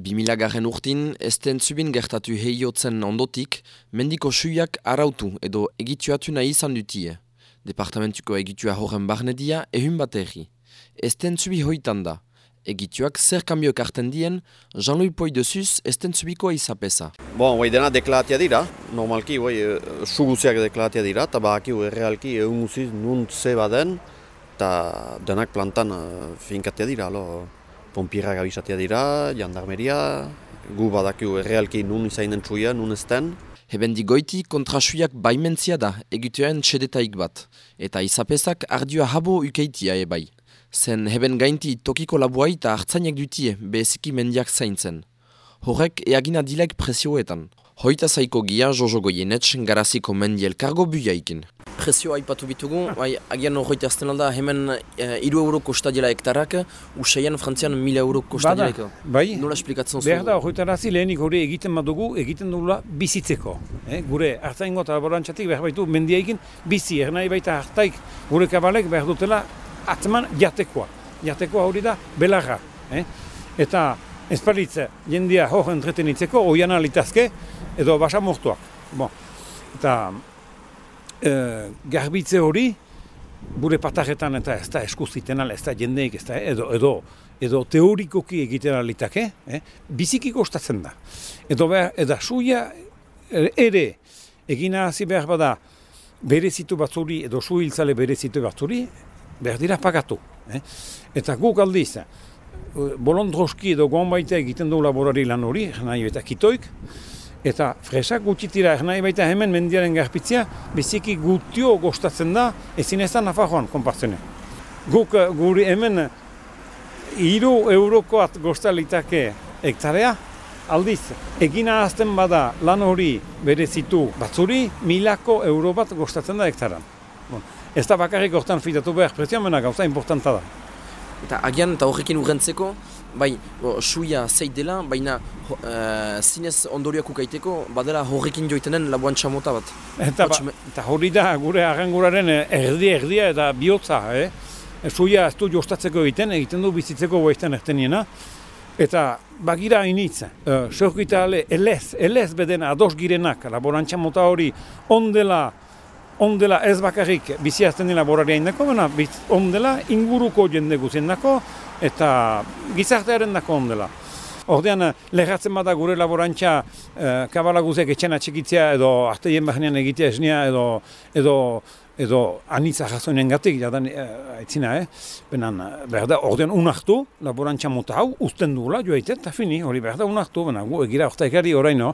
Bimilagarren urtin, esten zubin gertatu heiotzen ondotik, mendiko suiak arautu edo egituatu nahi izan dutie. Departamentuko egitua horren barnedia ehun bat egi. Esten zubi hoitan da. Egituak zer kambio karten dien, Jean-Louis Poidezuz esten zubiko izapesa. Bon, bai dena deklaratia dira, normalki, bai, suguziak deklaratia dira, eta bahaki, realki, egun guziz, nunt ze baden, eta denak plantan uh, finkatia dira, alo pompierrak abisatia dira, jandarmeria, gu badakiu errealki nun izainen txuia, nun ezten. Hebendi goiti kontrasuiak baimentzia da egitean txedetaik bat, eta izapezak ardua habo ukeitia ebai. Zen heben gainti tokiko labuai eta hartzainak dutie beheziki mendiak zaintzen. Horrek eagina dilek presioetan. Hoita zaiko gia Jojo Goienetx garaziko mendiel kargo buiaikin prezioa aipatu bitugu, bai, agian horreit azten alda, hemen e, iru euro kostadiela hektarak, usaian frantzian mila euro kostadiela Bai, nola esplikatzen zuen? Behar da, horreit arazi lehenik hori egiten badugu, egiten dugula bizitzeko. Eh? Gure hartzaingo eta laborantzatik behar baitu mendiaikin bizi, ernai baita hartaik gure kabalek behar dutela atman jatekoa. Jatekoa hori da belarra. Eh? Eta espalitze jendia hor entretenitzeko, oian alitazke edo basa mortuak. Bon. Eta e, garbitze hori, gure patajetan eta ez da eskuziten ala, ez da jendeik, ez da, edo, edo, edo teorikoki egiten alitake, eh? biziki kostatzen da. Edo behar, eda suia ere, egina hasi behar bada, berezitu batzuri, edo suhiltzale berezitu batzuri, behar dira pagatu. Eh? Eta guk aldiz, bolondroski edo baita egiten du laborari lan hori, nahi eta kitoik, Eta fresak gutxitira nahi baita hemen mendiaren garpitzia, biziki gutio gostatzen da, ezin ez da nafajoan konpartzene. Guk eh, guri hemen iru eurokoat gostalitake hektarea, aldiz, egina azten bada lan hori bere zitu batzuri, milako euro bat gostatzen da hektaran. Ez da bakarrik gortan fitatu behar prezioan, mena gauza importanta da. Eta agian eta horrekin urrentzeko, bai, suia zeit dela, baina uh, zinez ondorioak ukaiteko, badela horrekin joitenen labuan txamota bat. Eta, ba, eta hori da gure arranguraren eh, erdia, erdia eta bihotza, eh? Suia ez du jostatzeko egiten, egiten du bizitzeko goizten erteniena. Eta bagira hainitz, uh, sorgita elez, elez bedena ados girenak, laborantza mota hori ondela ondela ez bakarrik biziazten dela borari hain baina ondela inguruko jende guzien dako, eta gizartearen dako ondela. Ordean, lehatzen bada gure laborantza eh, kabala guziak etxena txikitzea edo arteien bahanean egitea esnea edo edo edo anitza jasoinen gatik, jadan eh, etzina, eh? Benan, behar da, ordean unartu, laborantza mota hau, usten duela, joa eta fini, hori behar da unartu, bena, gu egira ortaikari oraino,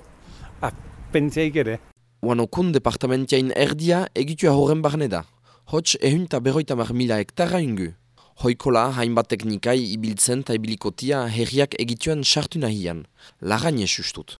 apentziaik ere. Wanokun departamentiain erdia egitua horren barne da. Hots ehunta berroita mar mila hektara ingu. Hoikola hainbat teknikai ibiltzen eta ibilikotia herriak egituan sartu nahian. Lagain esustut.